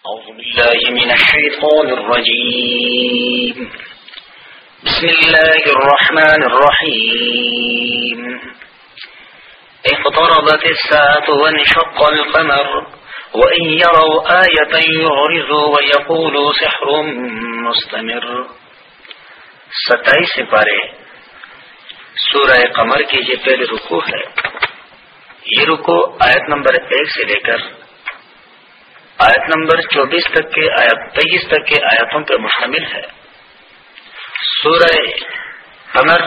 أعوذ بالله من الشيطان الرجيم. بسم الله الرحمن الرحيم. اقتربت الساعة وانشق القمر وإن يروا آية يعرضوا ويقولوا سحر مستمر. ستائیس پارے. سورہ قمر کی یہ پہلے رکو ہے. یہ رکو آیت نمبر ایک سے لے کر آیت نمبر چوبیس تک کے آیت تیئیس تک کے آیتوں پر مشتمل ہے۔ سورہ قمر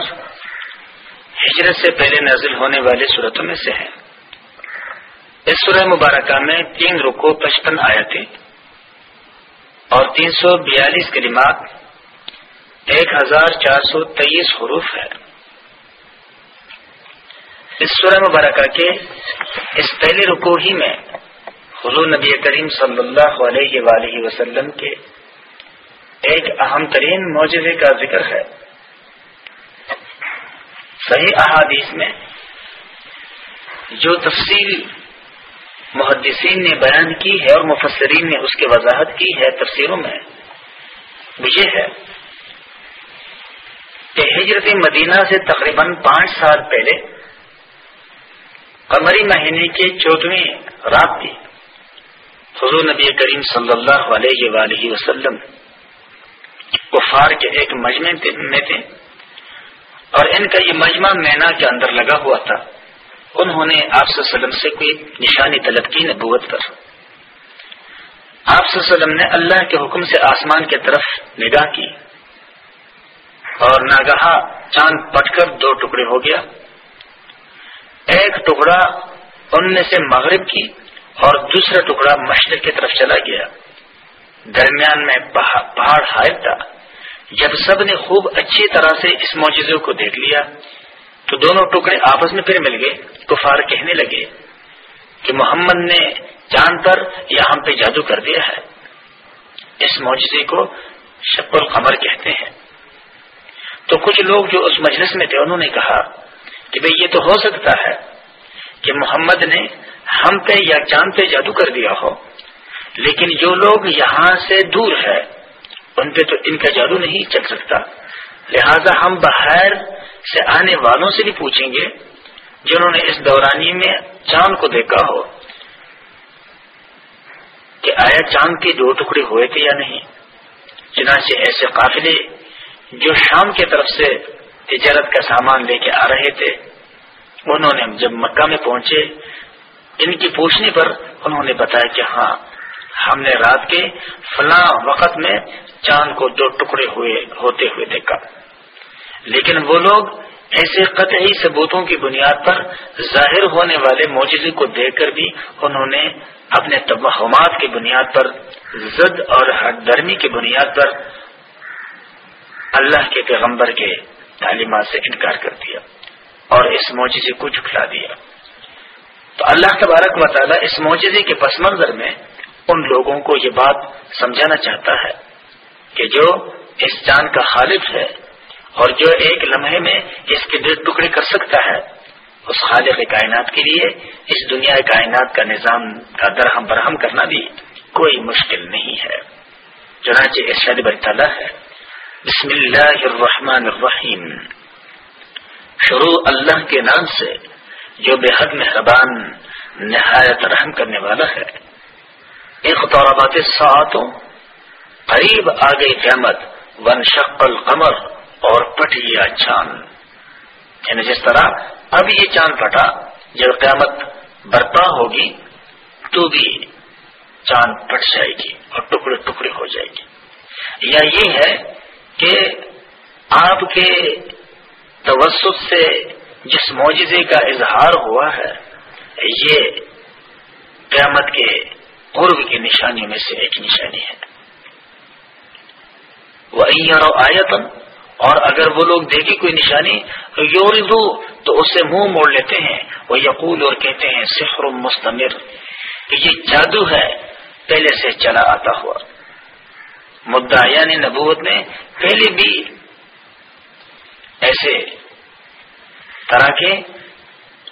ہجرت سے پہلے نازل ہونے والی صورتوں میں سے ہے۔ اس سورہ مبارکہ میں تین رکو پچپن آیتیں اور تین سو بیالیس کلمات ایک ہزار چار سو تیئیس حروف ہے اس سورہ مبارکہ کے اس پہلے رکو ہی میں حضور نبی کریم صلی اللہ علیہ وآلہ وسلم کے ایک اہم ترین معجزے کا ذکر ہے۔ صحیح احادیث میں جو تفصیل محدثین نے بیان کی ہے اور مفسرین نے اس کی وضاحت کی ہے تفسیروں میں وہ یہ ہے کہ ہجرت مدینہ سے تقریباً پانچ سال پہلے قمری مہینے کے چودہویں رات تھی۔ حضور نبی کریم صلی اللہ علیہ وآلہ وسلم کفار کے ایک مجمع میں تھے۔ اور ان کا یہ مجمع مینا کے اندر لگا ہوا تھا۔ انہوں نے آپ سے وسلم سے کوئی نشانی طلب کی نبوت پر۔ آپ سے وسلم نے اللہ کے حکم سے آسمان کی طرف نگاہ کی۔ اور ناگاہ چاند پٹ کر دو ٹکڑے ہو گیا۔ ایک ٹکڑا ان میں سے مغرب کی۔ اور دوسرا ٹکڑا مشرق کی طرف چلا گیا۔ درمیان میں پہاڑ حائل تھا۔ جب سب نے خوب اچھی طرح سے اس معجزے کو دیکھ لیا، تو دونوں ٹکڑے آپس میں پھر مل گئے۔ کفار کہنے لگے کہ محمد نے چاند پر یا ہم پہ جادو کر دیا ہے۔ اس معجزے کو شپ القمر کہتے ہیں۔ تو کچھ لوگ جو اس مجلس میں تھے، انہوں نے کہا کہ بھئی یہ تو ہو سکتا ہے کہ محمد نے ہم پہ یا چاند پہ جادو کر دیا ہو۔ لیکن جو لوگ یہاں سے دور ہے ان پہ تو ان کا جادو نہیں چل سکتا۔ لہذا ہم باہر سے آنے والوں سے بھی پوچھیں گے، جنہوں نے اس دورانی میں چاند کو دیکھا ہو، کہ آیا چاند کے دو ٹکڑے ہوئے تھے یا نہیں۔ چنانچہ ایسے قافلے جو شام کی طرف سے تجارت کا سامان لے کے آ رہے تھے۔ انہوں نے جب مکہ میں پہنچے، ان کی پوچھنے پر انہوں نے بتایا کہ ہاں ہم نے رات کے فلاں وقت میں چاند کو دو ٹکڑے ہوئے، ہوتے ہوئے دیکھا۔ لیکن وہ لوگ ایسے قطعی ثبوتوں کی بنیاد پر ظاہر ہونے والے معجزے کو دیکھ کر بھی انہوں نے اپنے توہمات کی بنیاد پر زد اور حد درمی کی بنیاد پر اللہ کے پیغمبر کے تعلیمات سے انکار کر دیا۔ اور اس معجزے کو جھکلا دیا۔ تو اللہ تبارک و تعالیٰ اس معجزے کے پس منظر میں ان لوگوں کو یہ بات سمجھانا چاہتا ہے کہ جو اس جان کا خالف ہے اور جو ایک لمحے میں اس کے دل ٹکڑے کر سکتا ہے، اس خالق کائنات کے لیے اس دنیا کائنات کا نظام کا درہم برہم کرنا بھی کوئی مشکل نہیں ہے۔ چنانچہ اس شد تعالیٰ ہے، بسم اللہ الرحمن الرحیم۔ شروع اللہ کے نام سے، جو بے حد مہربان، نہایت رحم کرنے والا ہے۔ اخترابات ساتوں قریب آ گئی قیامت ون شکل قمر اور پٹیا چاند۔ یعنی جس طرح اب یہ چاند پٹا جب قیامت برپا ہوگی، تو بھی چاند پٹ جائے گی اور ٹکڑے ٹکڑے ہو جائے گی۔ یا یہ ہے کہ آپ کے توسط سے جس معجزے کا اظہار ہوا ہے، یہ قیامت کے قرب کی نشانیوں میں سے ایک نشانی ہے۔ وہ آیتن اور اگر وہ لوگ دیکھیں کوئی نشانی یور دو تو اسے منہ موڑ لیتے ہیں۔ وہ یقول اور کہتے ہیں سفر مستمر، کہ یہ جادو ہے، پہلے سے چلا آتا ہوا۔ مدعا یعنی نبوت نے پہلے بھی ایسے طرح کے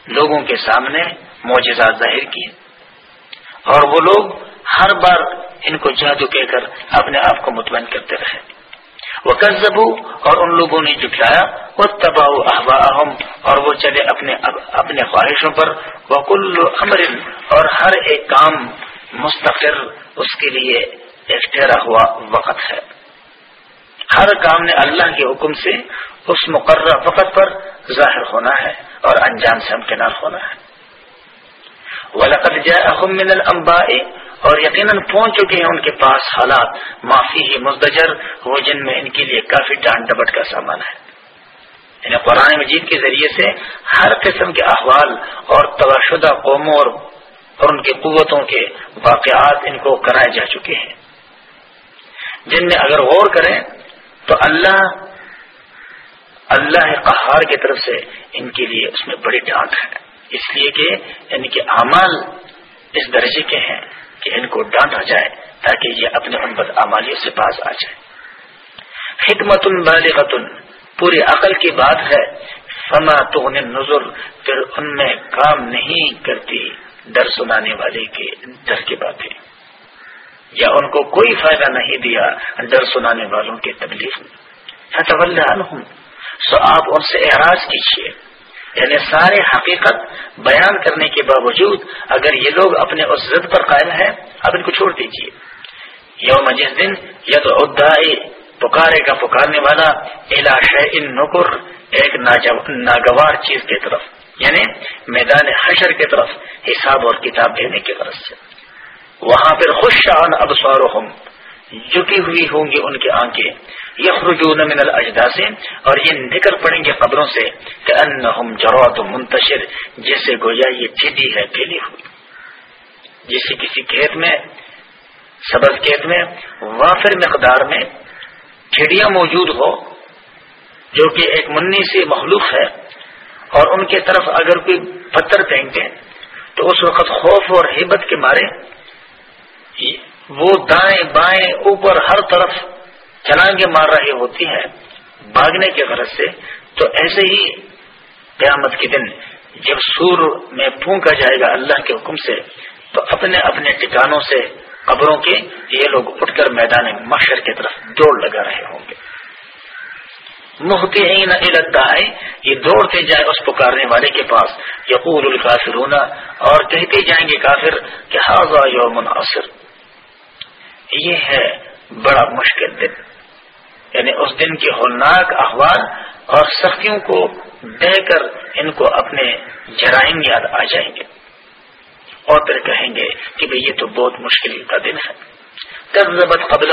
لوگوں کے سامنے معجزات ظاہر کیے۔ اور وہ لوگ ہر بار ان کو جادو کہہ کر اپنے آپ کو مطمئن کرتے رہے۔ وہ قزبو اور ان لوگوں نے جٹلایا وہ تباہ احوا اور وہ چلے اپنے اپنے خواہشوں پر۔ وہ کل امر اور ہر ایک کام مستقر اس کے لیے ایک ٹھہرا ہوا وقت ہے۔ ہر کام نے اللہ کے حکم سے اس مقررہ وقت پر ظاہر ہونا ہے اور انجام سے ہمکنار ہونا ہے۔ من الانباء اور یقیناً پہنچ چکے ہیں ان کے پاس حالات معافی ہی مزدجر، وہ جن میں ان کے لیے کافی ڈانٹ ڈبٹ کا سامان ہے۔ یعنی قرآن مجید کے ذریعے سے ہر قسم کے احوال اور تباشدہ قوموں اور اور ان کی قوتوں کے واقعات ان کو کرائے جا چکے ہیں۔ جن میں اگر غور کریں تو اللہ اللہ قہار کی طرف سے ان کے لیے اس میں بڑی ڈانٹ ہے۔ اس لیے کہ ان کے اعمال اس درجے کے ہیں کہ ان کو ڈانٹا جائے تاکہ یہ اپنے ان بد امالیوں سے پاس آ جائے۔ حکمت بالغت پوری عقل کی بات ہے۔ فما تو نظر پھر ان میں کام نہیں کرتی۔ ڈر سنانے والے کے، ڈر کی باتیں۔ یا ان کو کوئی فائدہ نہیں دیا ڈر سنانے والوں کے تبلیغ میں۔ سو آپ ان سے اعراض کیجیے یعنی سارے حقیقت بیان کرنے کے باوجود اگر یہ لوگ اپنے اس ضد پر قائم ہیں، اب ان کو چھوڑ دیجیے یوم جس دن یا تو ادائی پکارے کا پکارنے والا۔ علاش ان نکر، ایک ناگوار چیز کی طرف۔ یعنی میدان حشر کی طرف حساب اور کتاب دینے کی غرض سے۔ وہاں پھر خوش شان اب جھکی ہوئی ہوں گی ان کی آنکھیں۔ یخرجون من الاجداس اور یہ نکل پڑیں گے قبروں سے کہ انہم جرات منتشر، جیسے گویا یہ چیٹی ہے پھیلی ہوئی۔ جیسے کسی کھیت میں، سبز کھیت میں، وافر مقدار میں چڑیا موجود ہو، جو کہ ایک منی سے مخلوق ہے، اور ان کے طرف اگر کوئی پتھر پھینکتے تو اس وقت خوف اور ہیبت کے مارے وہ دائیں بائیں اوپر ہر طرف چلانگے مار رہی ہوتی ہیں بھاگنے کے غرض سے، تو ایسے ہی قیامت کے دن جب سور میں پھونکا جائے گا اللہ کے حکم سے، تو اپنے اپنے ٹکانوں سے قبروں کے یہ لوگ اٹھ کر میدان مشر کی طرف دوڑ لگا رہے ہوں گے۔ محتین الدائے یہ دوڑتے جائیں اس پکارنے والے کے پاس، یقول الکافرون اور کہتے جائیں گے کافر کہ حاضہ یوم عصر۔ یہ ہے بڑا مشکل دن۔ یعنی اس دن کے ہولناک احوال اور سختیوں کو دہ کر ان کو اپنے جرائم یاد آ جائیں گے۔ اور پھر کہیں گے کہ بھئی یہ تو بہت مشکل کا دن ہے۔ قبل قبل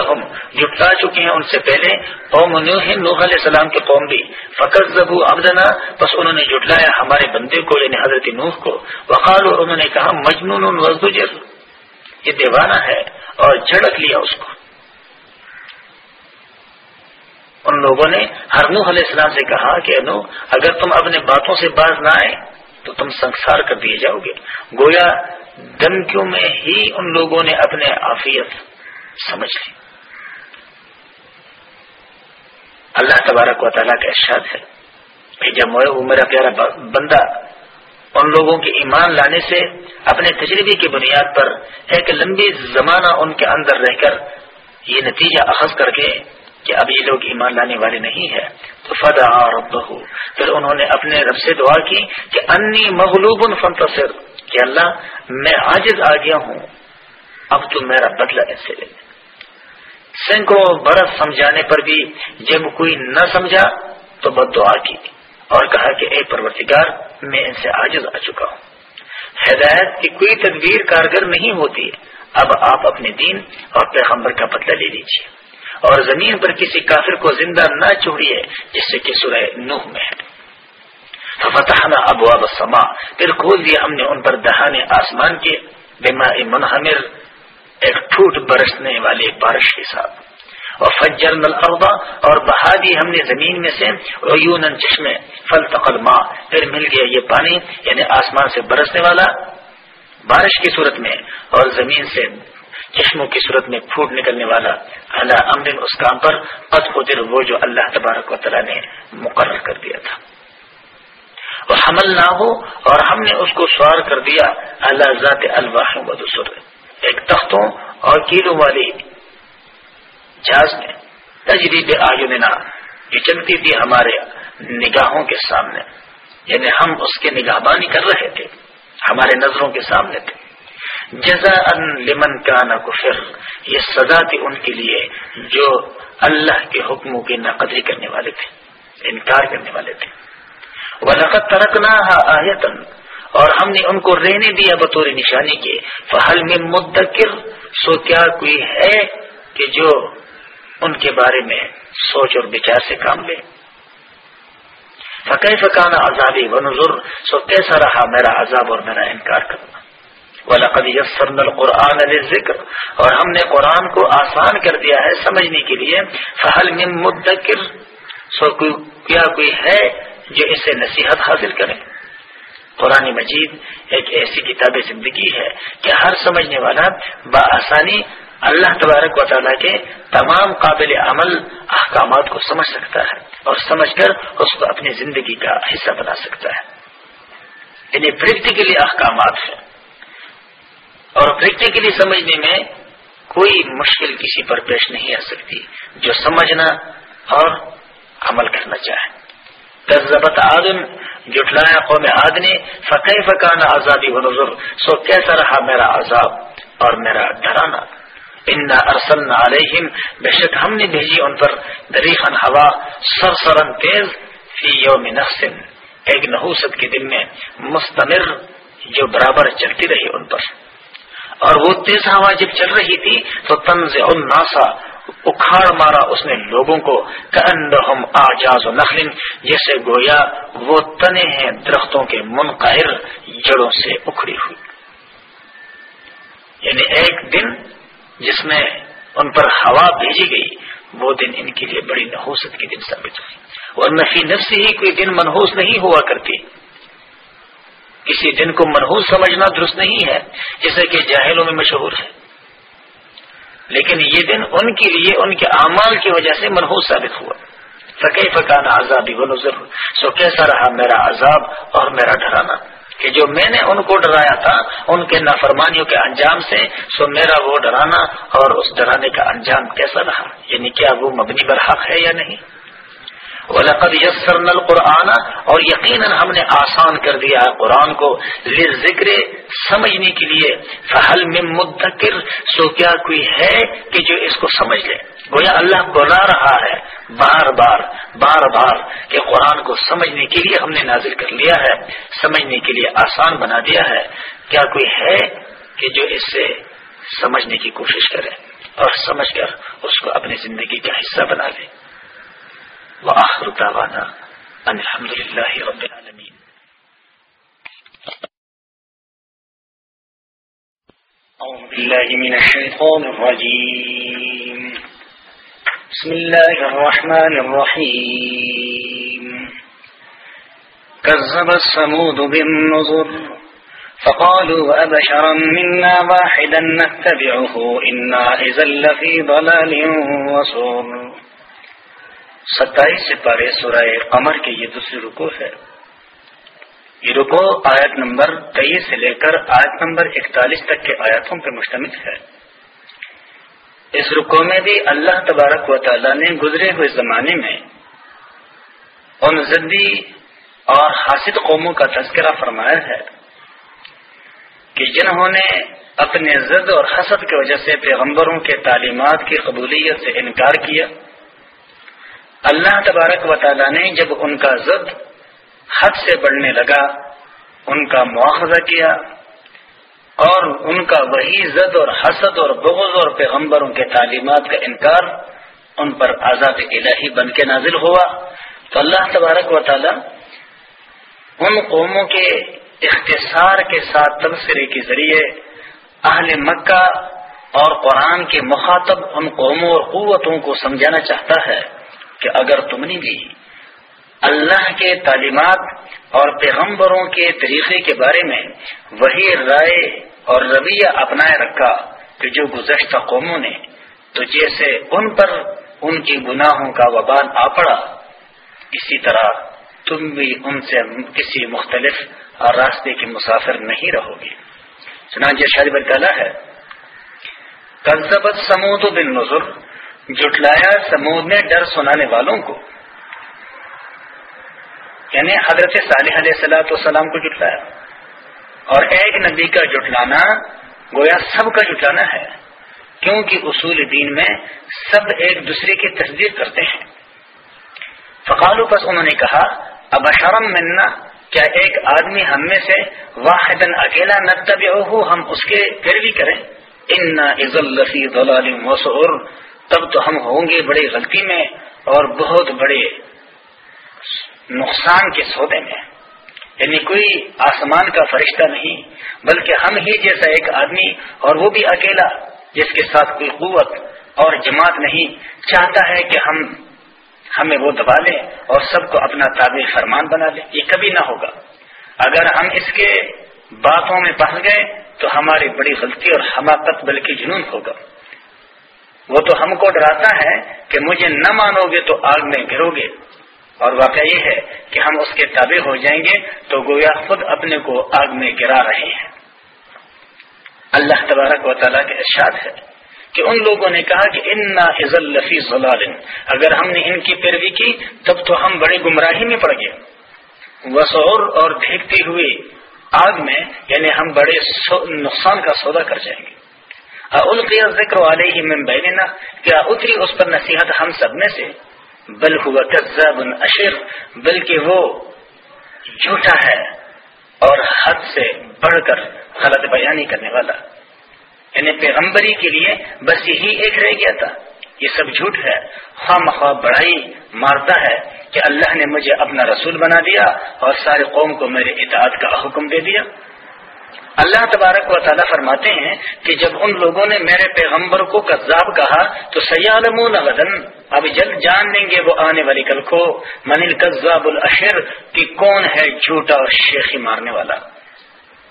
جٹلا چکے ہیں ان سے پہلے۔ قوم نوح نوح علیہ السلام کے قوم بھی۔ فقط زبو ابدنا بس انہوں نے جٹلایا ہمارے بندے کو یعنی حضرت نوح کو۔ وقال اور انہوں نے کہا، مجنون وزدجر یہ دیوانہ ہے اور جھڑک لیا اس کو۔ ان لوگوں نے ہر نوح علیہ السلام سے کہا کہ نو اگر تم اپنے باتوں سے باز نہ آئے، تو تم سنسار کر دیے جاؤ گے۔ گویا دمکیوں میں ہی ان لوگوں نے اپنے عافیت سمجھ لی۔ اللہ تبارک و تعالیٰ کا ارشاد ہے کہ جب وہ میرا پیارا بندہ ان لوگوں کے ایمان لانے سے اپنے تجربے کی بنیاد پر ایک لمبی زمانہ ان کے اندر رہ کر یہ نتیجہ اخذ کر کے کہ اب یہ لوگ ایمان لانے والے نہیں ہے تو فدا رب پھر انہوں نے اپنے رب سے دعا کی کہ انی مغلوب فنتصر کہ اللہ میں عاجز آ گیا ہوں۔ اب تو میرا بدلہ ایسے لے لے۔ سینکڑوں برس سمجھانے پر بھی جب کوئی نہ سمجھا تو بد دعا کی اور کہا کہ اے پرورتگار میں ان سے عاجز آ چکا ہوں۔ ہدایت کی کوئی تدبیر کارگر نہیں ہوتی۔ اب آپ اپنے دین اور پیغمبر کا بدلہ لے لیجیے اور زمین پر کسی کافر کو زندہ نہ چھوڑیے، جس سے کہ سورہ نوح میں ہے۔ فتحنا ابواب السماء، پھر کھول دیا ہم نے ان پر دہانے آسمان کے۔ بما منہمر، ایک ٹوٹ برسنے والے بارش کے ساتھ۔ اور فجر اور بہا دی ہم نے زمین میں سے یون چشمے فل تقل پھر مل گیا یہ پانی یعنی آسمان سے برسنے والا بارش کی صورت میں اور زمین سے چشموں کی صورت میں پھوٹ نکلنے والا۔ اللہ امن اس کام پر قد قدر وہ جو اللہ تبارک و تعالیٰ نے مقرر کر دیا تھا۔ حمل نہ ہو اور ہم نے اس کو سوار کر دیا اللہ ذات الواح و دوسر ایک تختوں اور کیلوں والی جہاز میں تجریب آیوننا یہ چلتی تھی ہمارے نگاہوں کے سامنے۔ یعنی ہم اس کے نگاہ بانی کر رہے تھے، ہمارے نظروں کے سامنے تھے۔ جزا ان لمن کا نہ کفر، یہ سزا تھی ان کے لیے جو اللہ کے حکموں کی نقدری کرنے والے تھے، انکار کرنے والے تھے۔ وہ لقت ترکنا آیتن اور ہم نے ان کو رہنے دیا بطور نشانی کے۔ فہل میں مدکر سو کیا کوئی ہے کہ جو ان کے بارے میں سوچ اور بچار سے کام لے۔ فقہ فقانہ عذابی و نظر سو کیسا رہا میرا عذاب اور میرا انکار کرنا؟ ولاقد یسرن القرآن ذکر اور ہم نے قرآن کو آسان کر دیا ہے سمجھنے کے لیے۔ فہل من مدکر سو کیا کوئی ہے جو اسے نصیحت حاصل کرے؟ قرآن مجید ایک ایسی کتاب زندگی ہے کہ ہر سمجھنے والا بآسانی اللہ تبارک و تعالیٰ کے تمام قابل عمل احکامات کو سمجھ سکتا ہے اور سمجھ کر اس کو اپنی زندگی کا حصہ بنا سکتا ہے۔ یعنی انہیں پریکٹیکلی احکامات ہیں۔ اور پریکٹیکلی سمجھنے میں کوئی مشکل کسی پر پیش نہیں آ سکتی جو سمجھنا اور عمل کرنا چاہے۔ تجزبت آدم جٹلایا قوم آد نے فقہ فقان آزادی و نظر سو کیسا رہا میرا عذاب اور میرا ڈرانا ان ارسل علیہم بے شک ہم نے بھیجی ان پر دریخن ہوا سر سرن تیز، فی یوم نحسن ایک نحوست کے دن میں مستمر جو برابر چلتی رہی ان پر۔ اور وہ تیز ہوا جب چل رہی تھی، تو تنز الناسا اکھاڑ مارا اس نے لوگوں کو کم آجاز و نخل، جیسے گویا وہ تنے ہیں درختوں کے منقر جڑوں سے اکھڑی ہوئی۔ یعنی ایک دن جس میں ان پر ہوا بھیجی گئی، وہ دن ان کے لیے بڑی نحوست کے دن ثابت ہوئی۔ اور نفی نفسی ہی کوئی دن منحوس نہیں ہوا کرتی۔ کسی دن کو منحوس سمجھنا درست نہیں ہے، جیسے کہ جاہلوں میں مشہور ہے۔ لیکن یہ دن ان کے لیے، ان کے اعمال کی وجہ سے منحوس ثابت ہوا۔ فقی فقان عذابی و نظر سو کیسا رہا میرا عذاب اور میرا ڈرانا کہ جو میں نے ان کو ڈرایا تھا، ان کے نافرمانیوں کے انجام سے، سو میرا وہ ڈرانا اور اس ڈرانے کا انجام کیسا رہا؟ یعنی کیا وہ مبنی برحق ہے یا نہیں؟ وَلَقَدْ يَسَّرْنَا الْقُرْآنَ اور یقیناً ہم نے آسان کر دیا قرآن کو ذکر سمجھنے کے لیے۔ فہل میں مدکر سو کیا کوئی ہے کہ جو اس کو سمجھ لے۔ گویا اللہ بلا رہا ہے بار بار بار بار کہ قرآن کو سمجھنے کے لیے ہم نے نازل کر لیا ہے، سمجھنے کے لیے آسان بنا دیا ہے۔ کیا کوئی ہے کہ جو اس سے سمجھنے کی کوشش کرے اور سمجھ کر اس کو اپنی زندگی کا حصہ بنا لے۔ وآخر دعوانا أن الحمد لله رب العالمين. أعوذ بالله من الشيطان الرجيم. بسم الله الرحمن الرحيم. كذب السمود بالنظر فقالوا أبشرا منا واحدا نتبعه. إنا إذا لفي ضلال وصور ستائیس سے پارے سورہ قمر کے یہ دوسری رکو ہے۔ یہ رکو آیت نمبر تیئیس سے لے کر آیت نمبر اکتالیس تک کے آیاتوں پر مشتمل ہے۔ اس رکو میں بھی اللہ تبارک و تعالی نے گزرے ہوئے زمانے میں ان زدی اور حاصل قوموں کا تذکرہ فرمایا ہے کہ جنہوں نے اپنے زد اور حسد کی وجہ سے پیغمبروں کے تعلیمات کی قبولیت سے انکار کیا۔ اللہ تبارک و تعالیٰ نے جب ان کا زد حد سے بڑھنے لگا، ان کا مواخذہ کیا اور ان کا وہی زد اور حسد اور بغض اور پیغمبروں کے تعلیمات کا انکار ان پر آزاد الہی بن کے نازل ہوا، تو اللہ تبارک و تعالی ان قوموں کے اختصار کے ساتھ تبصرے کے ذریعے اہل مکہ اور قرآن کے مخاطب ان قوموں اور قوتوں کو سمجھانا چاہتا ہے۔ کہ اگر تم نے بھی اللہ کے تعلیمات اور پیغمبروں کے طریقے کے بارے میں وہی رائے اور رویہ اپنائے رکھا کہ جو گزشتہ قوموں نے تو جیسے ان پر ان کی گناہوں کا وبال آ پڑا، اسی طرح تم بھی ان سے کسی مختلف راستے کے مسافر نہیں رہو گے۔ چنانچہ شاید تعالیٰ ہے۔ کلزبت سمود بن نظر جٹلایا سمود نے ڈر سنانے والوں کو۔ یعنی حضرت صالح علیہ السلاۃ والسلام کو جٹلایا اور ایک نبی کا جٹلانا گویا سب کا جٹلانا ہے، کیونکہ اصول دین میں سب ایک دوسرے کی تصدیق کرتے ہیں۔ فقالو پس انہوں نے کہا اب اشرم منا، کیا ایک آدمی ہم میں سے واحد اکیلا نتب ہم اس کے پیروی کریں؟ ان وسعر۔ تب تو ہم ہوں گے بڑی غلطی میں اور بہت بڑے نقصان کے سودے میں۔ یعنی کوئی آسمان کا فرشتہ نہیں، بلکہ ہم ہی جیسا ایک آدمی اور وہ بھی اکیلا، جس کے ساتھ کوئی قوت اور جماعت نہیں، چاہتا ہے کہ ہم، ہمیں وہ دبا لیں اور سب کو اپنا تابع فرمان بنا لیں یہ کبھی نہ ہوگا۔ اگر ہم اس کے باتوں میں پھنس گئے، تو ہماری بڑی غلطی اور حماقت بلکہ جنون ہوگا۔ وہ تو ہم کو ڈراتا ہے کہ مجھے نہ مانو گے تو آگ میں گرو گے۔ اور واقعہ یہ ہے کہ ہم اس کے تابع ہو جائیں گے تو گویا خود اپنے کو آگ میں گرا رہے ہیں۔ اللہ تبارک و تعالیٰ کے ارشاد ہے کہ ان لوگوں نے کہا کہ ان لفی ضلال اگر ہم نے ان کی پیروی کی، تب تو ہم بڑی گمراہی میں پڑ گئے۔ وسور اور بھیگتے ہوئے آگ میں یعنی ہم بڑے نقصان کا سودا کر جائیں گے۔ القیہ ذکر والے ہی میں بہنا کیا اتری اس پر نصیحت ہم سب میں سے؟ بل ہوا کذاب اشر بلکہ وہ جھوٹا ہے اور حد سے بڑھ کر غلط بیانی کرنے والا۔ یعنی پیغمبری کے لیے بس یہی ایک رہ گیا تھا۔ یہ سب جھوٹ ہے۔ خواہ مخواہ بڑائی مارتا ہے کہ اللہ نے مجھے اپنا رسول بنا دیا اور سارے قوم کو میرے اطاعت کا حکم دے دیا۔ اللہ تبارک و تعالیٰ فرماتے ہیں کہ جب ان لوگوں نے میرے پیغمبر کو کذاب کہا تو سیالم غدن اب جلد جان لیں گے وہ آنے والی کل کو۔ من القذاب الاشر، کہ کون ہے جھوٹا اور شیخی مارنے والا؟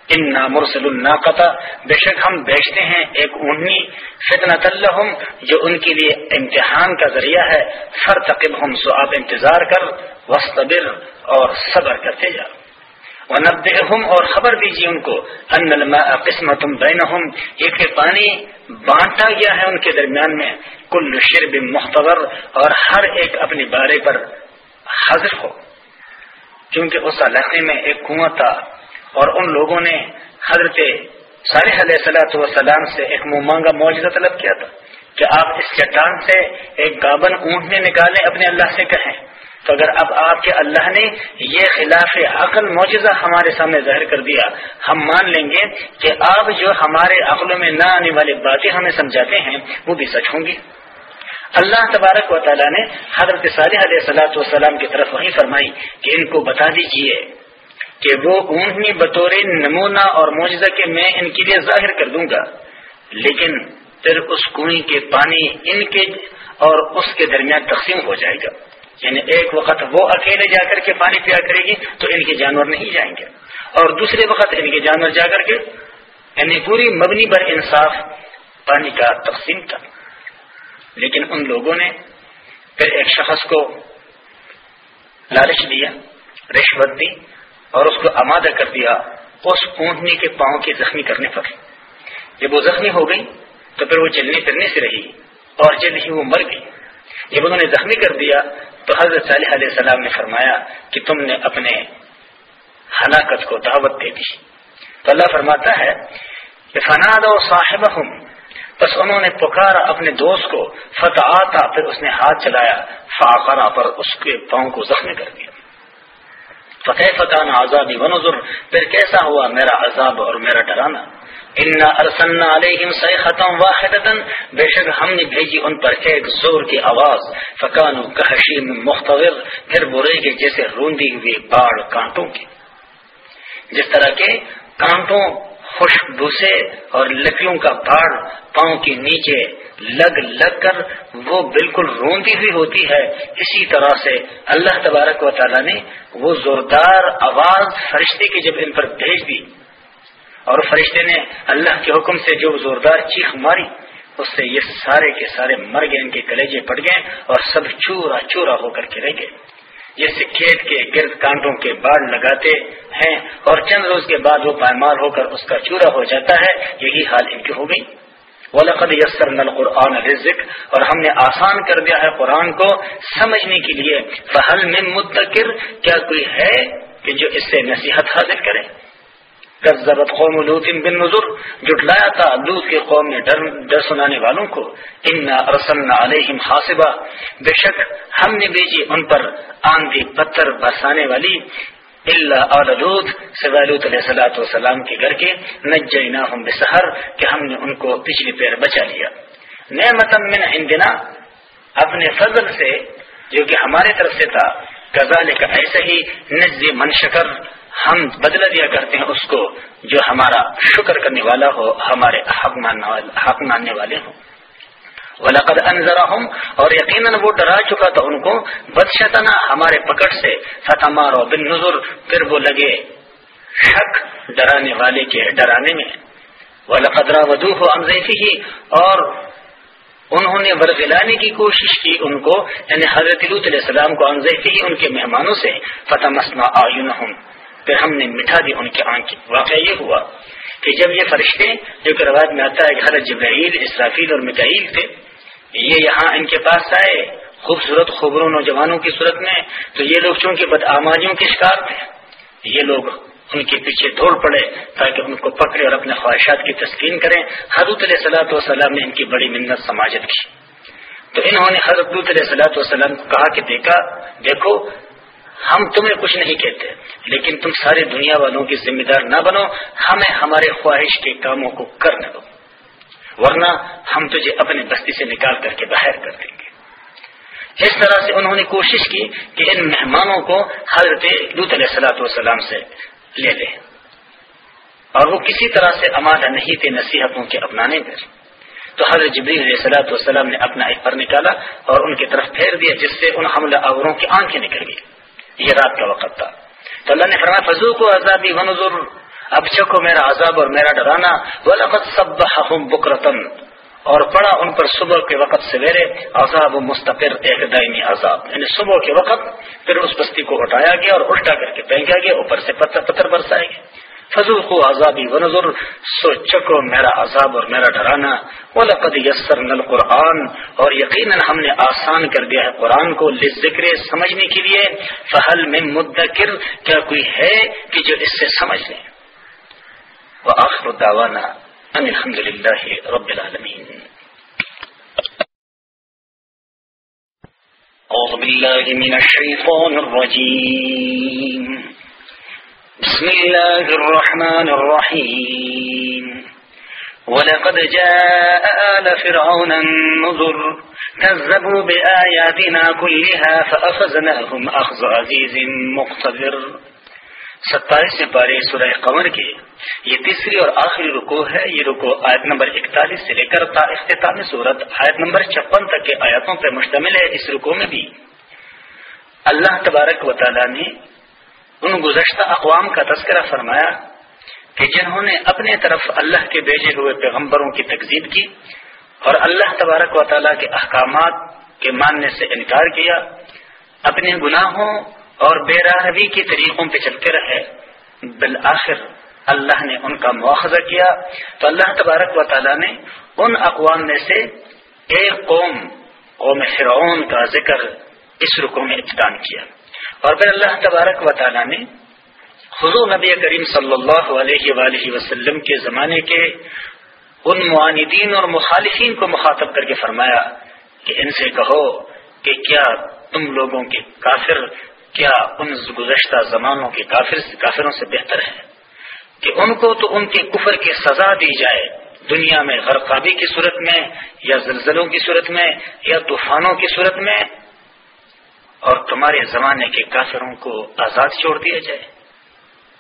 ان مرسل الناقتا بے شک ہم بیچتے ہیں ایک اونی فتنت الحم جو ان کے لیے امتحان کا ذریعہ ہے۔ فر تقب ہم سو آپ انتظار کر وسطبر اور صبر کرتے جاؤ ونبئهم اور خبر دیجیے ان کو ان الماء قسمت بینہم یہ کہ پانی بانٹا گیا ہے ان کے درمیان میں، کل شرب مختبر اور ہر ایک اپنی بارے پر حاضر ہو۔ کیونکہ اس علاقے میں ایک کنواں تھا، اور ان لوگوں نے حضرت صالح علیہ صلاحت وسلام سے ایک منہ مانگا معجزہ طلب کیا تھا کہ آپ اس چٹان سے ایک گابن اونٹنے نکالیں اپنے اللہ سے کہیں۔ تو اگر اب آپ کے اللہ نے یہ خلاف عقل معجزہ ہمارے سامنے ظاہر کر دیا، ہم مان لیں گے کہ آپ جو ہمارے عقلوں میں نہ آنے والی باتیں ہمیں سمجھاتے ہیں، وہ بھی سچ ہوں گی۔ اللہ تبارک و تعالیٰ نے حضرت صالح علیہ صلاۃ والسلام کی طرف وہی فرمائی کہ ان کو بتا دیجیے کہ وہ اونٹنی بطور نمونہ اور معجزہ کے میں ان کے لیے ظاہر کر دوں گا، لیکن پھر اس کنویں کے پانی ان کے اور اس کے درمیان تقسیم ہو جائے گا۔ یعنی ایک وقت وہ اکیلے جا کر کے پانی پیا کرے گی تو ان کے جانور نہیں جائیں گے۔ اور دوسرے وقت ان کے جانور جا کر کے یعنی پوری مبنی بر انصاف پانی کا تقسیم تھا لیکن ان لوگوں نے پھر ایک شخص کو لالچ دیا، رشوت دی اور اس کو آمادہ کر دیا۔ اس اونٹنی کے پاؤں کے زخمی کرنے پر۔ جب وہ زخمی ہو گئی تو پھر وہ چلنے پھرنے سے رہی اور جلد ہی وہ مر گئی جب انہوں نے زخمی کر دیا تو حضرت صالح علیہ السلام نے فرمایا کہ تم نے اپنے ہلاکت کو دعوت دے دی۔ تو اللہ فرماتا ہے کہ فناد و صاحب بس انہوں نے پکارا اپنے دوست کو فتح آتا پھر اس نے ہاتھ چلایا فاقرا پر اس کے پاؤں کو زخمی کر دیا۔ فتح فتح آزادی ونظر، پھر کیسا ہوا میرا عذاب اور میرا ڈرانا؟ ان ارسلنا علیہم صیحتا واحدتا بے شک ہم نے بھیجی ان پر ایک زور کی آواز. فکانو کحشیم مختور پھر برے کے جیسے روندی ہوئی باڑ کانٹوں کی. جس طرح کے کانٹوں خوشبو سے اور لکڑیوں کا باڑ پاؤں کے نیچے لگ لگ کر وہ بالکل روندی ہوئی ہوتی ہے. اسی طرح سے اللہ تبارک و تعالیٰ نے وہ زوردار آواز فرشتے کی جب ان پر بھیج دی اور فرشتے نے اللہ کے حکم سے جو زوردار چیخ ماری، اس سے یہ سارے کے سارے مر گئے، ان کے کلیجے پڑ گئے اور سب چورا چورا ہو کر کے رہ گئے۔ جیسے کھیت کے گرد کانٹوں کے باڑ لگاتے ہیں اور چند روز کے بعد وہ پائمار ہو کر اس کا چورا ہو جاتا ہے۔ یہی حال ان کی ہو گئی۔ ولقد یسر نل قرآن رزق اور ہم نے آسان کر دیا ہے قرآن کو سمجھنے کے لیے۔ فہل میں متکر کیا کوئی ہے کہ جو اس سے نصیحت حاصل کرے؟ کذبت قوم لوت بن نظر جٹلایا تھا لوت کے قوم نے ڈر ڈر سنانے والوں کو ان ارسلنا علیہم حاصبہ بے شک ہم نے بھیجی ان پر آندھی پتھر برسانے والی۔ اللہ اور لوت سوالوت علیہ سلاۃ وسلام کے گھر کے نجینا ہم بسحر، کہ ہم نے ان کو پچھلی پیر بچا لیا۔ نعمت من عندنا، اپنے فضل سے، جو کہ ہمارے طرف سے تھا۔ کزال کا ایسے ہی نز من شکر ہم بدلہ دیا کرتے ہیں اس کو جو ہمارا شکر کرنے والا ہو، ہمارے حق ماننے والے ہوں۔ ولقد انذرهم اور یقیناً وہ ڈرا چکا تھا ان کو۔ بدشتنا ہمارے پکڑ سے فتح مارو بن نظر پھر وہ لگے شک ڈرانے والے کے ڈرانے میں۔ ولقدرا ودو ہو ہی اور انہوں نے ورگلانے کی کوشش کی ان کو یعنی حضرت علیہ السلام کو انزیفی ان کے مہمانوں سے۔ فتح مسنا آئین پھر ہم نے مٹھا دی ان کی آنکھ واقعہ یہ ہوا کہ جب یہ فرشتے جو کہ روایت میں آتا ہے حضرت جبرائیل، اسرافیل اور مکائیل تھے یہ یہاں ان کے پاس آئے، خوبصورت خبروں نوجوانوں کی صورت میں، تو یہ لوگ چونکہ بدآمادیوں کے شکار تھے، یہ لوگ ان کے پیچھے دوڑ پڑے تاکہ ان کو پکڑے اور اپنے خواہشات کی تسکین کریں۔ حضرت علیہ صلاحت وسلام نے ان کی بڑی منت سماجت کی۔ تو انہوں نے حضرت علیہ صلاحت وسلم کو کہا کہ دیکھا، دیکھو ہم تمہیں کچھ نہیں کہتے، لیکن تم ساری دنیا والوں کی ذمہ دار نہ بنو، ہمیں ہمارے خواہش کے کاموں کو کرنے دو۔ ورنہ ہم تجھے اپنی بستی سے نکال کر کے باہر کر دیں گے۔ اس طرح سے انہوں نے کوشش کی کہ ان مہمانوں کو حضرت لط علیہ سلاۃ والسلام سے لے لیں اور وہ کسی طرح سے آمادہ نہیں تھے نصیحتوں کے اپنانے پر۔ تو حضرت جبری علیہ سلاۃ والسلام نے اپنا ایک پر نکالا اور ان کی طرف پھیر دیا، جس سے ان حملہ آوروں کی آنکھیں نکل گئی یہ رات کا وقت تھا۔ تو اللہ نے فرمایا فضو کو آزادی ونظر اب چکو میرا عذاب اور میرا ڈرانا۔ وَلَقَدْ سب بکرتن اور پڑا ان پر صبح کے وقت سویرے۔ عذاب و مستقر، ایک دائمی عذاب۔ یعنی صبح کے وقت پھر اس بستی کو اٹھایا گیا اور الٹا کر کے پھینکا گیا، اوپر سے پتھر پتھر برسائے گئے۔ فضول کو عذابی و نظر سو چکو میرا عذاب اور میرا ڈرانا وہ لقد یسر نل قرآن اور یقیناً ہم نے آسان کر دیا ہے قرآن کو ذکر سمجھنے کے لیے۔ فہل میں مدکر، کیا کوئی ہے کہ جو اس سے سمجھ لیں وآخر دعوانا أن الحمد لله رب العالمين أعوذ بالله من الشيطان الرجيم بسم الله الرحمن الرحيم. ولقد جاء آل فرعون النذر، كذبوا بآياتنا كلها فأخذناهم أخذ عزيز مقتدر. ستائیس پارے سورہ قمر کے، یہ تیسری اور آخری رکو ہے، یہ رکو آیت نمبر اکتالیس سے لے کر تا اختتام صورت، آیت نمبر چھپن تک کے آیاتوں پر مشتمل ہے، اس رکو میں بھی۔ اللہ تبارک و تعالی نے ان گزشتہ اقوام کا تذکرہ فرمایا کہ جنہوں نے اپنے طرف اللہ کے بھیجے ہوئے پیغمبروں کی تقزیب کی اور اللہ تبارک و تعالیٰ کے احکامات کے ماننے سے انکار کیا، اپنے گناہوں اور بے راہوی کے طریقوں پہ چلتے رہے، بالآخر اللہ نے ان کا مواخذہ کیا۔ تو اللہ تبارک و تعالیٰ نے ان اقوام میں سے ایک قوم قوم فرعون کا ذکر اس رکو میں اقدام کیا۔ اور پھر اللہ تبارک و تعالیٰ نے حضور نبی کریم صلی اللہ علیہ وآلہ وسلم کے زمانے کے ان معاندین اور مخالفین کو مخاطب کر کے فرمایا کہ ان سے کہو کہ کیا تم لوگوں کے کافر، کیا ان گزشتہ زمانوں کے کافر، کافروں سے بہتر ہے؟ کہ ان کو تو ان کے کفر کی سزا دی جائے، دنیا میں غرقابی کی صورت میں یا زلزلوں کی صورت میں یا طوفانوں کی صورت میں اور تمہارے زمانے کے کافروں کو آزاد چھوڑ دیا جائے۔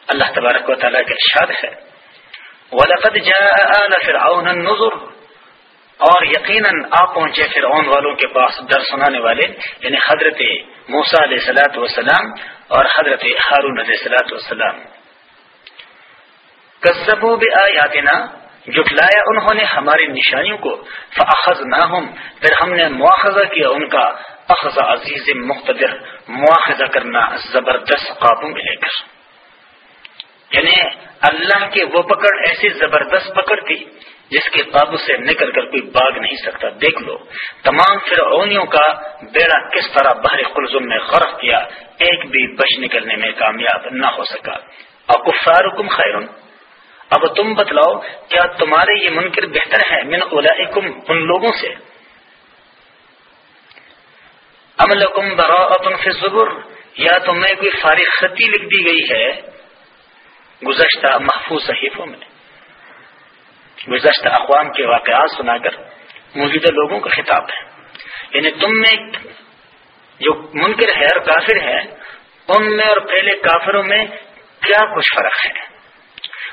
اللہ تبارک و تعالیٰ کے ارشاد ہے۔ وَلَقَدْ جَاءَ آلَ فِرْعَوْنَ النُّذُرُ۔ اور یقیناً آپ پہنچے فرعون والوں کے پاس در سنانے والے یعنی حضرت موسا علیہ سلاۃ وسلام اور حضرت ہارون علیہ سلاۃ وسلام کسبو آیاتنا جٹلایا انہوں نے ہماری نشانیوں کو فاخذ نہ پھر ہم نے مواخذہ کیا ان کا اخذ عزیز مقتدر مواخذہ کرنا زبردست قابو میں لے کر یعنی اللہ کے وہ پکڑ ایسی زبردست پکڑ تھی جس کے قابو سے نکل کر کوئی باغ نہیں سکتا۔ دیکھ لو، تمام فرعونیوں کا بیڑا کس طرح بحر قلزم میں غرق کیا، ایک بھی بچ نکلنے میں کامیاب نہ ہو سکا۔ اور حکم خیرن۔ اب تم بتلاؤ، کیا تمہارے یہ منکر بہتر ہے من اولئکم ان لوگوں سے؟ املکم براءت فی الزبر، یا تمہیں کوئی فارغ خطی لکھ دی گئی ہے؟ گزشتہ محفوظ صحیفوں میں۔ گزشتہ اقوام کے واقعات سنا کر موجودہ لوگوں کا خطاب ہے۔ یعنی تم میں جو منکر ہے اور کافر ہے، ان میں اور پہلے کافروں میں کیا کچھ فرق ہے؟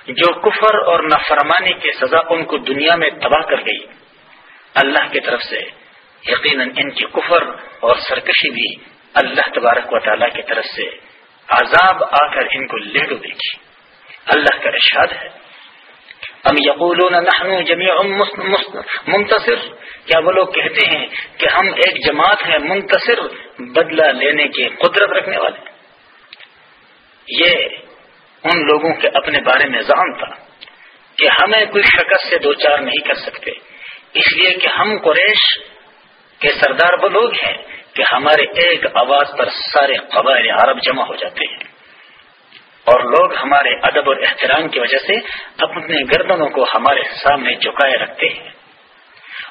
جو کفر اور نافرمانی کی سزا ان کو دنیا میں تباہ کر گئی، اللہ کی طرف سے یقیناً ان کی کفر اور سرکشی بھی اللہ تبارک و تعالیٰ کی طرف سے عذاب آ کر ان کو لے دو دیکھی اللہ کا ارشاد ہے۔ ام یقولون نحن منتصر۔ کیا وہ لوگ کہتے ہیں کہ ہم ایک جماعت ہیں منتصر، بدلہ لینے کی قدرت رکھنے والے؟ یہ ان لوگوں کے اپنے بارے میں زام تھا کہ ہمیں کوئی شکست سے دو چار نہیں کر سکتے۔ اس لیے کہ ہم قریش کے سردار وہ لوگ ہیں کہ ہمارے ایک آواز پر سارے قبائل عرب جمع ہو جاتے ہیں۔ اور لوگ ہمارے ادب اور احترام کی وجہ سے اپنے گردنوں کو ہمارے سامنے جھکائے رکھتے ہیں۔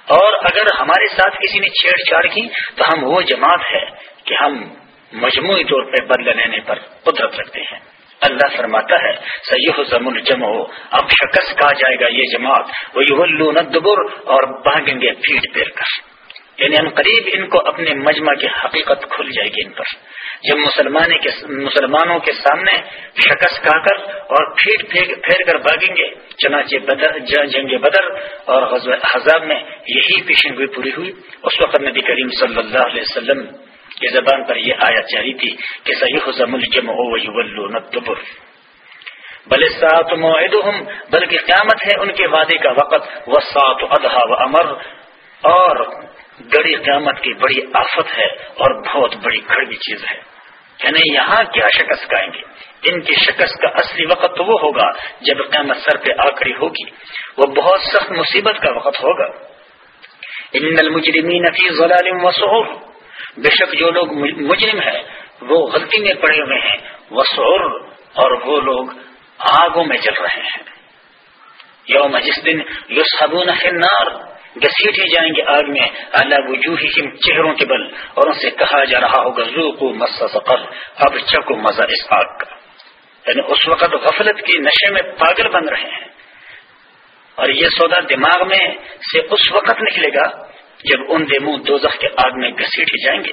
اور اگر ہمارے ساتھ کسی نے چھیڑ چھاڑ کی تو ہم وہ جماعت ہے کہ ہم مجموعی طور پہ بدل لینے پر قدرت رکھتے ہیں۔ اللہ فرماتا ہے سید زم الجم ہو اب شکست کہا جائے گا یہ جماعت۔ وہ ندبر اور بھاگیں گے پیٹ پیر کر۔ یعنی ہم قریب ان کو اپنے مجمع کی حقیقت کھل جائے گی ان پر۔ جب کے مسلمانوں کے سامنے شکست کھا کر اور پھیر پھیر کر بھاگیں گے۔ چنانچہ بدر جنگ بدر اور حزاب میں یہی پیشن گوئی پوری ہوئی۔ اس وقت نبی کریم صلی اللہ علیہ وسلم کی زبان پر یہ آیت جاری تھی کہ صحیح حزم الجم ہو سات معدہم بلکہ قیامت ہے ان کے وعدے کا وقت۔ وہ سات ادہا و امر۔ اور گڑی قیامت کی بڑی آفت ہے اور بہت بڑی کڑوی چیز ہے۔ یعنی یہاں کیا شکست گائیں گے؟ ان کی شکست کا اصلی وقت تو وہ ہوگا جب قیامت سر پہ آکڑی ہوگی۔ وہ بہت سخت مصیبت کا وقت ہوگا۔ ان المجرمین فی ضلال و سعور بے شک جو لوگ مجرم ہے وہ غلطی میں پڑے ہوئے ہیں۔ وسعور اور وہ لوگ آگوں میں چل رہے ہیں۔ یوم جس دن یو النار۔ گسیٹے جائیں گے آگ میں اللہ وجوہ چہروں کے بل، اور ان سے کہا جا رہا ہوگا کو سقر، اب چکو مزہ اس آگ کا۔ یعنی اس وقت غفلت کی نشے میں پاگل بن رہے ہیں۔ اور یہ سودا دماغ میں سے اس وقت نکلے گا جب ان دے منہ دو کے آگ میں گسیٹے جائیں گے۔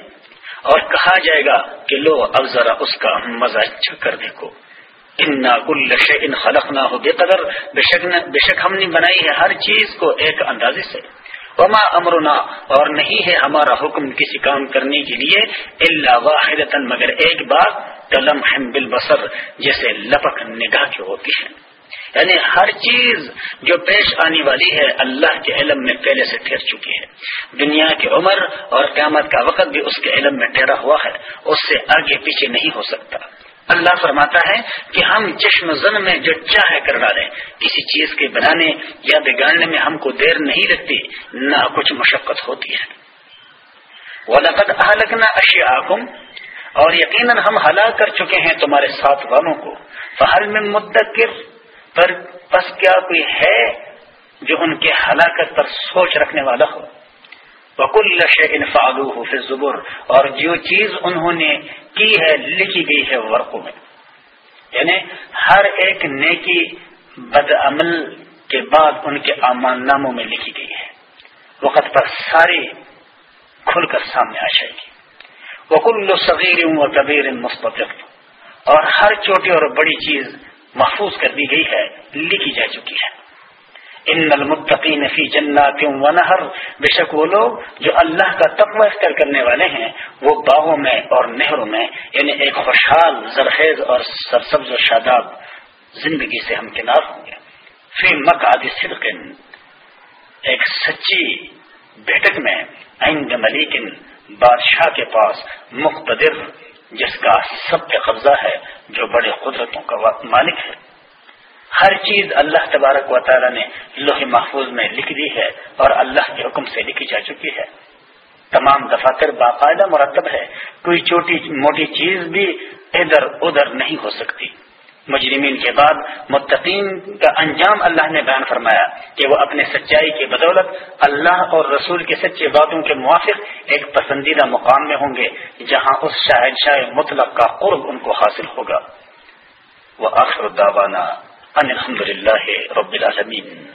اور کہا جائے گا کہ لو اب ذرا اس کا مزہ چکر دیکھو۔ انا کل ان خلق نہ ہو بے قدر بے شک ہم نے بنائی ہے ہر چیز کو ایک اندازے سے. وما امرنا اور نہیں ہے ہمارا حکم کسی کام کرنے کے لیے اللہ واحد مگر ایک بات قلم ہم بسر جیسے لپک نگاہ کی ہوتی ہے. یعنی ہر چیز جو پیش آنے والی ہے، اللہ کے علم میں پہلے سے ٹھہر چکی ہے. دنیا کی عمر اور قیامت کا وقت بھی اس کے علم میں ٹھہرا ہوا ہے. اس سے آگے پیچھے نہیں ہو سکتا. اللہ فرماتا ہے کہ ہم چشم زن میں جو چاہے کر ڈالیں کسی چیز کے بنانے یا بگاڑنے میں ہم کو دیر نہیں لگتی، نہ کچھ مشقت ہوتی ہے۔ وہ لقت اہلکنا اشیا اور یقیناً ہم ہلاک کر چکے ہیں تمہارے ساتھ والوں کو۔ فہل میں مدکر پر بس کیا کوئی ہے جو ان کے ہلاکت پر سوچ رکھنے والا ہو؟ وکل ان فعلوه فی الزبر، اور جو چیز انہوں نے کی ہے، لکھی گئی ہے ورقوں میں۔ یعنی ہر ایک نیکی بد عمل کے بعد ان کے امان ناموں میں لکھی گئی ہے۔ وقت پر ساری کھل کر سامنے آ جائے گی۔ وکل صغیر و کبیر مستقب اور ہر چھوٹی اور بڑی چیز محفوظ کر دی گئی ہے، لکھی جا چکی ہے۔ ان المتقین فی جنات و نہر، بے شک وہ لوگ جو اللہ کا تقوی اختیار کرنے والے ہیں، وہ باغوں میں اور نہروں میں یعنی ایک خوشحال، زرخیز اور سرسبز و شاداب زندگی سے ہم کنار ہوں گے۔ فی مقعد صدق، ایک سچی بیٹک میں عند ملیکن بادشاہ کے پاس مقتدر، جس کا سب پہ قبضہ ہے، جو بڑے قدرتوں کا مالک ہے۔ ہر چیز اللہ تبارک و تعالی نے لوہ محفوظ میں لکھ دی ہے اور اللہ کے حکم سے لکھی جا چکی ہے۔ تمام دفاتر باقاعدہ مرتب ہے۔ کوئی چھوٹی موٹی چیز بھی ادھر ادھر نہیں ہو سکتی۔ مجرمین کے بعد متقین کا انجام اللہ نے بیان فرمایا کہ وہ اپنے سچائی کی بدولت اللہ اور رسول کے سچے باتوں کے موافق ایک پسندیدہ مقام میں ہوں گے، جہاں اس شاہد شاہ مطلق کا قرب ان کو حاصل ہوگا۔ وہ آخر داوانہ الحمد للہ رب العالمین۔